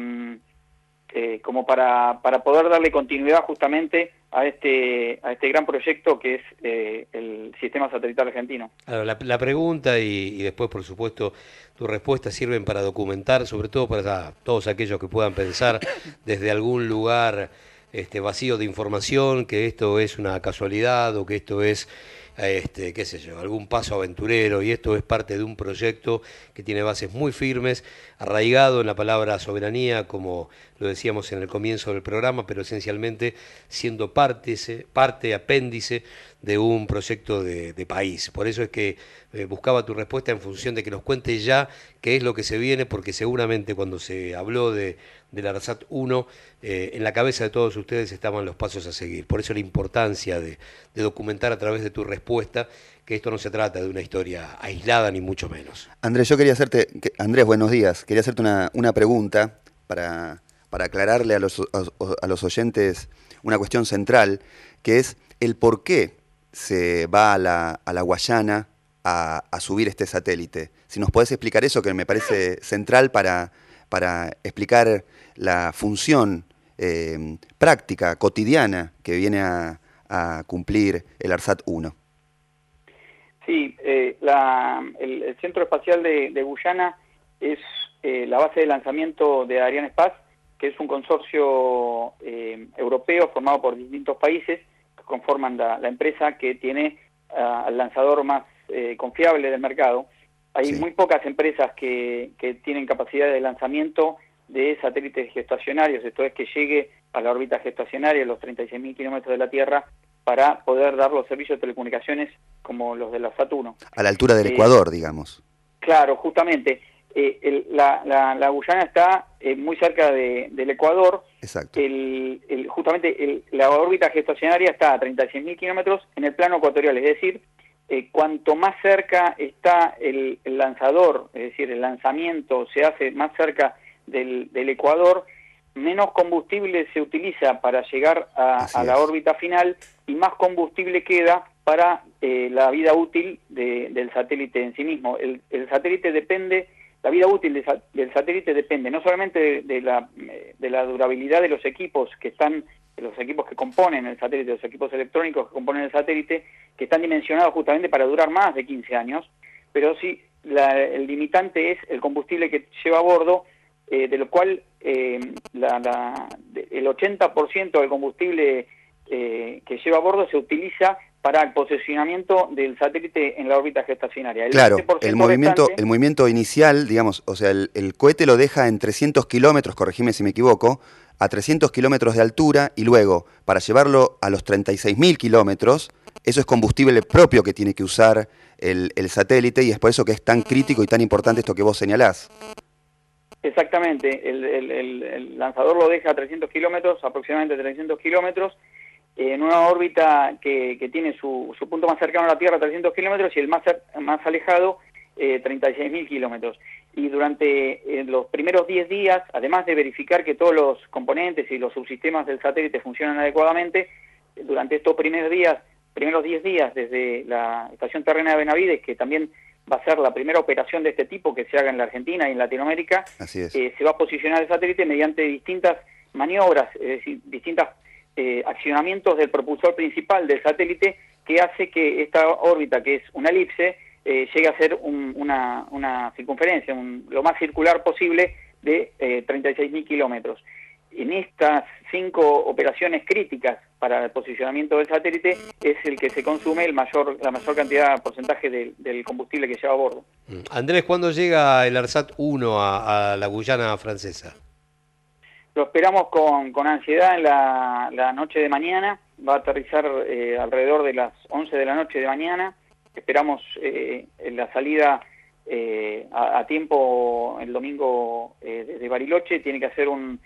eh, como para, para poder darle continuidad justamente a este, a este gran proyecto que es eh, el sistema satelital argentino. la, pregunta y, y, después, por supuesto, tu respuesta sirven para documentar, sobre todo para todos aquellos que puedan pensar *coughs* desde algún lugar este, vacío de información, que esto es una casualidad o que esto es este, qué sé yo, algún paso aventurero y esto es parte de un proyecto que tiene bases muy firmes, arraigado en la palabra soberanía, como lo decíamos en el comienzo del programa, pero esencialmente siendo parte, parte apéndice de un proyecto de, país. Por eso es que eh, buscaba tu respuesta en función de que nos cuentes ya qué es lo que se viene, porque seguramente cuando se habló de, del ARSAT 1, eh, en la cabeza de todos ustedes estaban los pasos a seguir. Por eso la importancia de, documentar a través de tu respuesta que esto no se trata de una historia aislada ni mucho menos. Andrés, yo quería hacerte, Andrés, buenos días. Quería hacerte una, una pregunta para, para aclararle a los, a, los oyentes una cuestión central, que es el por qué se va a la, a la Guayana a, a, subir este satélite. Si nos podés explicar eso, que me parece central para, para explicar la función eh, práctica, cotidiana, que viene a, cumplir el ARSAT 1. Sí, eh, el, Centro Espacial de, Guyana es eh, la base de lanzamiento de Arianespace, que es un consorcio europeo formado por distintos países que conforman la, empresa que tiene ah, al lanzador más confiable del mercado. Hay muy pocas empresas que, que tienen capacidad de lanzamiento de satélites geoestacionarios, esto es que llegue a la órbita geoestacionaria, los 36.000 kilómetros de la Tierra, para poder dar los servicios de telecomunicaciones como los de la Saturno. A la altura del eh, Ecuador, digamos. Claro, justamente. Eh, la, la, Guyana está eh, muy cerca del Ecuador. Exacto. El, justamente la órbita geoestacionaria está a 36.000 kilómetros en el plano ecuatorial, es decir, cuanto más cerca está el, el, lanzador, es decir, el lanzamiento se hace más cerca del, Ecuador, menos combustible se utiliza para llegar a, la órbita final y más combustible queda para eh, la vida útil del satélite en sí mismo. El, satélite depende, la vida útil del satélite depende no solamente de, la, de la durabilidad de los equipos que están, los equipos que componen el satélite, los equipos electrónicos que componen el satélite, que están dimensionados justamente para durar más de 15 años, pero sí el limitante es el combustible que lleva a bordo eh, de lo cual eh, el 80% del combustible eh, que lleva a bordo se utiliza para el posicionamiento del satélite en la órbita gestacionaria. claro, el movimiento, el movimiento inicial, digamos, o sea, el, cohete lo deja en 300 kilómetros, corregime si me equivoco, a 300 kilómetros de altura y luego, para llevarlo a los 36.000 kilómetros, eso es combustible propio que tiene que usar el, satélite y es por eso que es tan crítico y tan importante esto que vos señalás. Exactamente, el, el lanzador lo deja a 300 kilómetros, aproximadamente 300 kilómetros, en una órbita que, que tiene su, su, punto más cercano a la Tierra, 300 kilómetros, y el más, más alejado, eh, 36.000 kilómetros. Y durante eh, los primeros 10 días, además de verificar que todos los componentes y los subsistemas del satélite funcionan adecuadamente, durante estos primeros días, primeros 10 días desde la estación terrena de Benavides, que también va a ser la primera operación de este tipo que se haga en la Argentina y en Latinoamérica, eh, se va a posicionar el satélite mediante distintas maniobras, es decir, distintas eh, accionamientos del propulsor principal del satélite que hace que esta órbita, que es una elipse, eh, llegue a ser una, una, circunferencia, lo más circular posible de eh, 36.000 kilómetros. En estas cinco operaciones críticas para el posicionamiento del satélite es el que se consume el mayor, la mayor cantidad, porcentaje del combustible que lleva a bordo. Mm. Andrés, ¿cuándo llega el ARSAT 1 a la Guyana francesa? Lo esperamos con, con ansiedad en la, noche de mañana, va a aterrizar eh, alrededor de las 11 de la noche de mañana, esperamos eh, la salida eh, a, tiempo el domingo desde Bariloche, tiene que hacer un,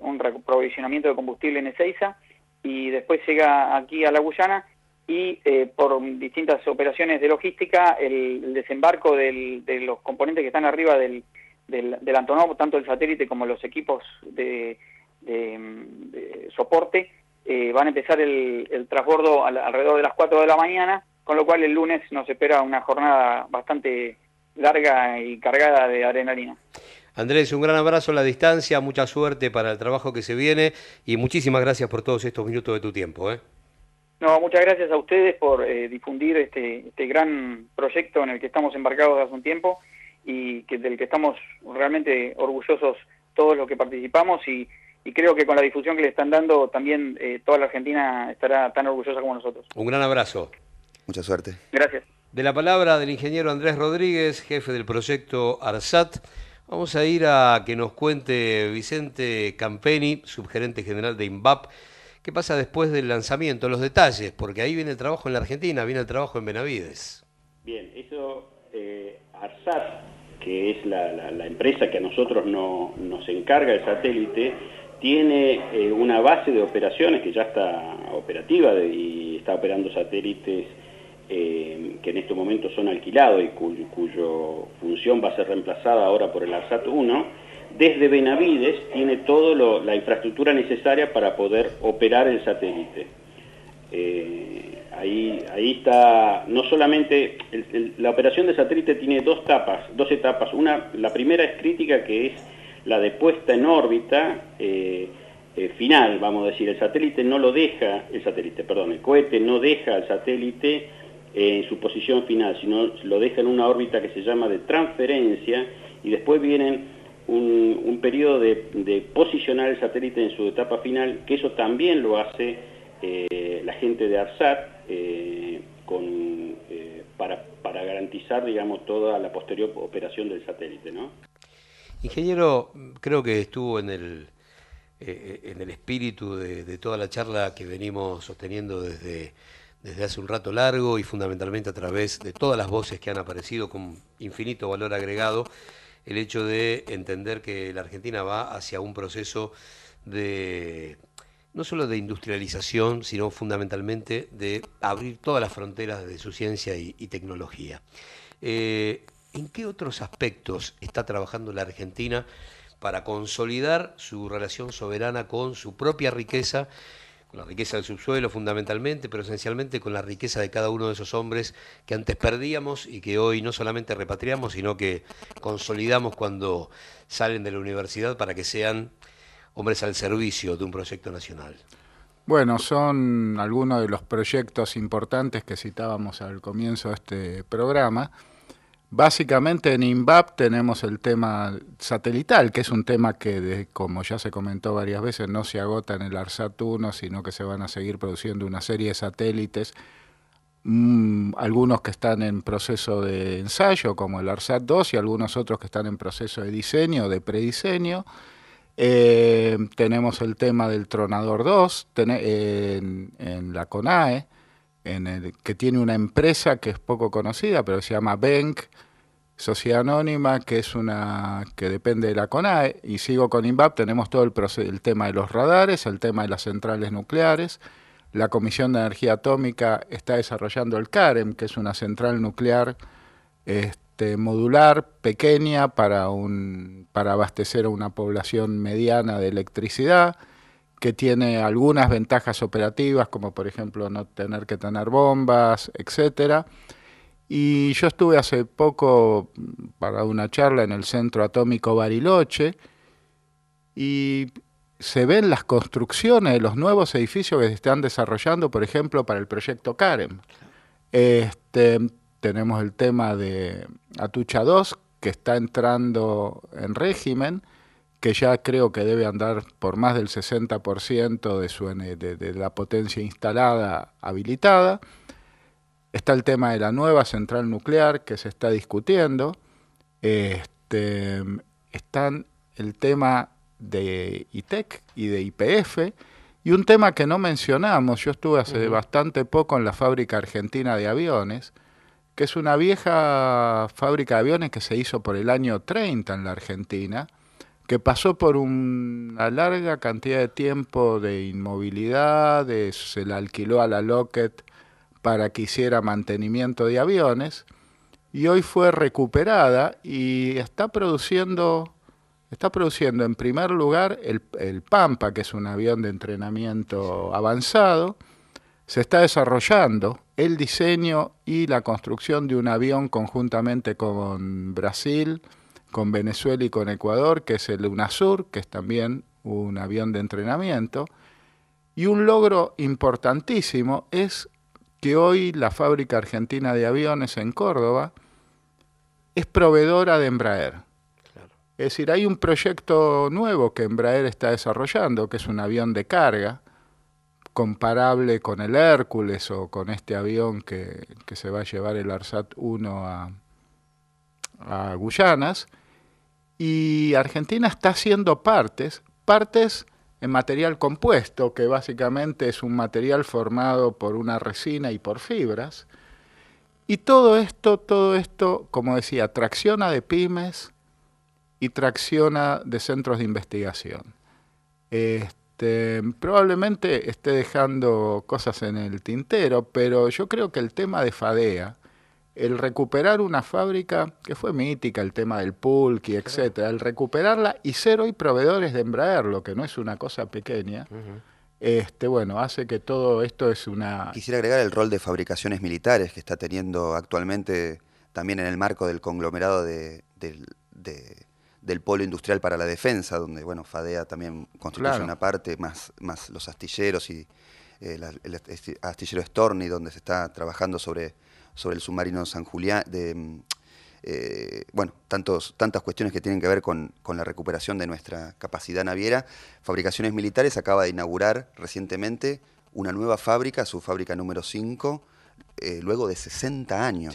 un provisionamiento de combustible en Ezeiza y después llega aquí a la Guyana y por distintas operaciones de logística el, desembarco de los componentes que están arriba del, del, del Antonov, tanto el satélite como los equipos de, soporte, eh, van a empezar el, el transbordo alrededor de las 4 de la mañana, con lo cual el lunes nos espera una jornada bastante larga y cargada de adrenalina. Andrés, un gran abrazo a la distancia, mucha suerte para el trabajo que se viene y muchísimas gracias por todos estos minutos de tu tiempo. ¿eh? No, muchas gracias a ustedes por eh, difundir este, este gran proyecto en el que estamos embarcados hace un tiempo y que, del que estamos realmente orgullosos todos los que participamos y, creo que con la difusión que le están dando también eh, toda la Argentina estará tan orgullosa como nosotros. Un gran abrazo. Mucha suerte. Gracias. De la palabra del ingeniero Andrés Rodríguez, jefe del proyecto ARSAT, vamos a ir a que nos cuente Vicente Campeni, subgerente general de INVAP, qué pasa después del lanzamiento, los detalles, porque ahí viene el trabajo en la Argentina, viene el trabajo en Benavides. Bien, eso eh, ARSAT que es la, empresa que a nosotros no, nos encarga el satélite, tiene eh, una base de operaciones que ya está operativa y está operando satélites eh, que en este momento son alquilados y cuyo, cuyo, función va a ser reemplazada ahora por el ARSAT-1, desde Benavides tiene toda la infraestructura necesaria para poder operar el satélite. Eh, Ahí, ahí está, no solamente, la operación de satélite tiene dos etapas, dos etapas. Una, la primera es crítica, que es la de puesta en órbita eh, final, vamos a decir. El satélite no lo deja, el satélite, perdón, el cohete no deja al satélite en su posición final, sino lo deja en una órbita que se llama de transferencia y después vienen un, un periodo de, de posicionar el satélite en su etapa final, que eso también lo hace eh, la gente de ARSAT, eh, con, eh, para, para, garantizar, digamos, toda la posterior operación del satélite, ¿no? Ingeniero, creo que estuvo en el, eh, en el espíritu de, toda la charla que venimos sosteniendo desde, desde hace un rato largo y fundamentalmente a través de todas las voces que han aparecido con infinito valor agregado, el hecho de entender que la Argentina va hacia un proceso de no solo de industrialización, sino fundamentalmente de abrir todas las fronteras de su ciencia y, tecnología. Eh, ¿En qué otros aspectos está trabajando la Argentina para consolidar su relación soberana con su propia riqueza, con la riqueza del subsuelo fundamentalmente, pero esencialmente con la riqueza de cada uno de esos hombres que antes perdíamos y que hoy no solamente repatriamos, sino que consolidamos cuando salen de la universidad para que sean hombres al servicio de un proyecto nacional? Bueno, son algunos de los proyectos importantes que citábamos al comienzo de este programa. Básicamente en INVAP tenemos el tema satelital, que es un tema que, como ya se comentó varias veces, no se agota en el ARSAT 1, sino que se van a seguir produciendo una serie de satélites mm, algunos que están en proceso de ensayo, como el ARSAT 2, y algunos otros que están en proceso de diseño, de prediseño. Eh, tenemos el tema del Tronador 2 en, la CONAE, que tiene una empresa que es poco conocida, pero se llama Benk, Sociedad Anónima, que es una que depende de la CONAE, y sigo con INVAP, tenemos todo el, el tema de los radares, el tema de las centrales nucleares, la Comisión de Energía Atómica está desarrollando el CAREM, que es una central nuclear este, modular, pequeña, para, un, para abastecer a una población mediana de electricidad, que tiene algunas ventajas operativas, como por ejemplo no tener que tener bombas, etcétera. Y yo estuve hace poco para una charla en el Centro Atómico Bariloche y se ven las construcciones de los nuevos edificios que se están desarrollando, por ejemplo, para el proyecto CAREM. Este, tenemos el tema de Atucha 2, que está entrando en régimen, que ya creo que debe andar por más del 60% de, su, de, la potencia instalada habilitada. Está el tema de la nueva central nuclear que se está discutiendo. Este, están el tema de ITEC y de IPF. Y un tema que no mencionamos, yo estuve hace bastante poco en la fábrica argentina de aviones, que es una vieja fábrica de aviones que se hizo por el año 30 en la Argentina, que pasó por una larga cantidad de tiempo de inmovilidad, se la alquiló a la Lockheed para que hiciera mantenimiento de aviones, y hoy fue recuperada y está produciendo está produciendo en primer lugar el, Pampa, que es un avión de entrenamiento avanzado, se está desarrollando el diseño y la construcción de un avión conjuntamente con Brasil, con Venezuela y con Ecuador, que es el UNASUR, que es también un avión de entrenamiento. Y un logro importantísimo es que hoy la fábrica argentina de aviones en Córdoba es proveedora de Embraer. Es decir, hay un proyecto nuevo que Embraer está desarrollando, que es un avión de carga, comparable con el Hércules o con este avión que, se va a llevar el ARSAT 1 a, a Guyanas. Y Argentina está haciendo partes, partes en material compuesto, que básicamente es un material formado por una resina y por fibras. Y todo esto, todo esto, como decía, tracciona de pymes, y tracciona de centros de investigación. Este, probablemente esté dejando cosas en el tintero, pero yo creo que el tema de Fadea, el recuperar una fábrica que fue mítica, el tema del pulque, etcétera, el recuperarla y ser hoy proveedores de Embraer, lo que no es una cosa pequeña, este, bueno, hace que todo esto es una... Quisiera agregar el rol de fabricaciones militares que está teniendo actualmente también en el marco del conglomerado de del polo industrial para la defensa, donde bueno, FADEA también constituye una parte, más, más los astilleros y eh, el astillero Storni, donde se está trabajando sobre, sobre el submarino San Julián, de, mm, eh, bueno, tantos, tantas cuestiones que tienen que ver con, la recuperación de nuestra capacidad naviera. Fabricaciones Militares acaba de inaugurar recientemente una nueva fábrica, su fábrica número 5, eh, luego de 60 años,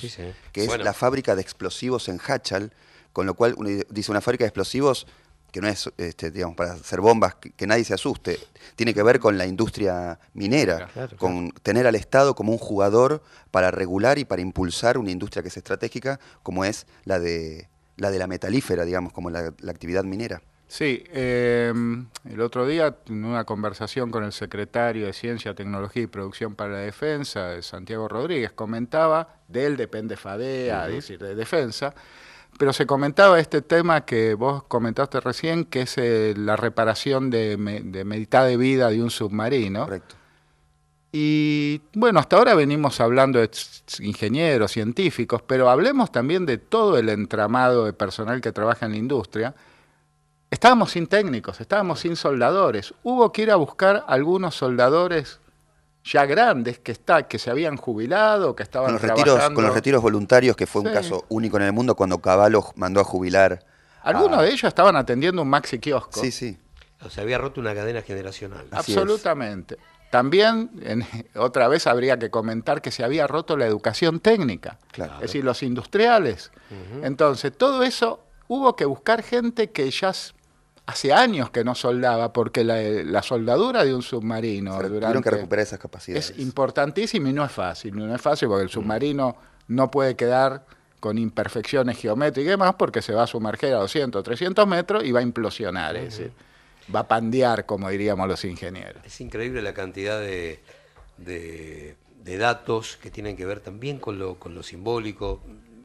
que es la fábrica de explosivos en Hachal, con lo cual uno dice una fábrica de explosivos que no es, este, digamos, para hacer bombas, que, nadie se asuste, tiene que ver con la industria minera, con tener al Estado como un jugador para regular y para impulsar una industria que es estratégica, como es la de la, de la metalífera, digamos, como la, actividad minera. Sí, em, el otro día en una conversación con el secretario de Ciencia, Tecnología y Producción para la Defensa, Santiago Rodríguez, comentaba, de él depende FADEA, es decir, de defensa, pero se comentaba este tema que vos comentaste recién, que es eh, la reparación de, de mitad de vida de un submarino. Correcto. Y bueno, hasta ahora venimos hablando de ingenieros, científicos, pero hablemos también de todo el entramado de personal que trabaja en la industria. Estábamos sin técnicos, estábamos sin soldadores. Hubo que ir a buscar algunos soldadores ya grandes que está, que se habían jubilado, que estaban con los retiros, con los retiros voluntarios, que fue un caso único en el mundo cuando Caballo mandó a jubilar. Algunos de ellos estaban atendiendo un maxi kiosco. Sí, sí. O sea, había roto una cadena generacional. Absolutamente. También, *laughs* otra vez habría que comentar que se había roto la educación técnica, es decir, los industriales. Entonces, todo eso hubo que buscar gente que ya hace años que no soldaba, porque la, soldadura de un submarino tuvieron que recuperar esas capacidades. es importantísima y no es fácil. No es fácil porque el submarino no puede quedar con imperfecciones geométricas y demás porque se va a sumerger a 200, 300 metros y va a implosionar. Es decir, va a pandear, como diríamos los ingenieros. Es increíble la cantidad de, de, datos que tienen que ver también con lo, con lo simbólico.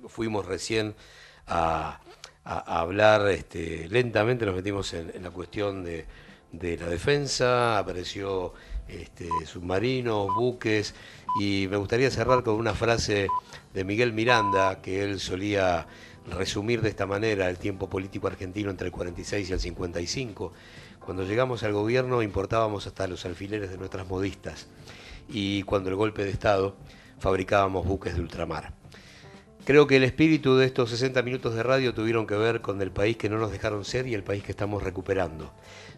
Fuimos recién a, hablar, este, lentamente nos metimos en, la cuestión de, la defensa, apareció este, submarinos, buques, y me gustaría cerrar con una frase de Miguel Miranda, que él solía resumir de esta manera el tiempo político argentino entre el 46 y el 55 cuando llegamos al gobierno importábamos hasta los alfileres de nuestras modistas y cuando el golpe de Estado fabricábamos buques de ultramar. Creo que el espíritu de estos 60 minutos de radio tuvieron que ver con el país que no nos dejaron ser y el país que estamos recuperando.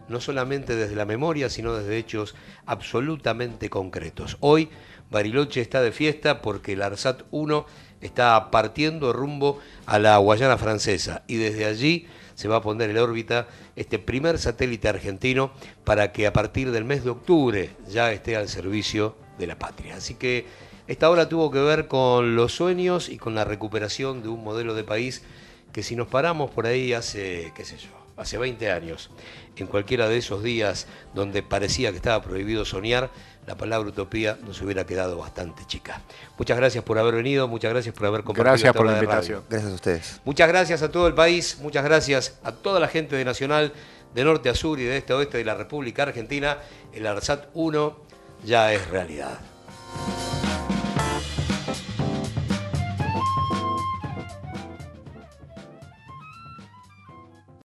No solamente desde la memoria, sino desde hechos absolutamente concretos. Hoy Bariloche está de fiesta porque el ARSAT 1 está partiendo rumbo a la Guayana francesa y desde allí se va a poner en órbita este primer satélite argentino para que a partir del mes de octubre ya esté al servicio de la patria. Así que esta obra tuvo que ver con los sueños y con la recuperación de un modelo de país que si nos paramos por ahí hace, qué sé yo, hace 20 años, en cualquiera de esos días donde parecía que estaba prohibido soñar, la palabra utopía nos hubiera quedado bastante chica. Muchas gracias por haber venido, muchas gracias por haber compartido. Gracias por la invitación. Gracias a ustedes. Muchas gracias a todo el país, muchas gracias a toda la gente de Nacional, de norte a sur y de este a oeste de la República Argentina. El ARSAT 1 ya es realidad.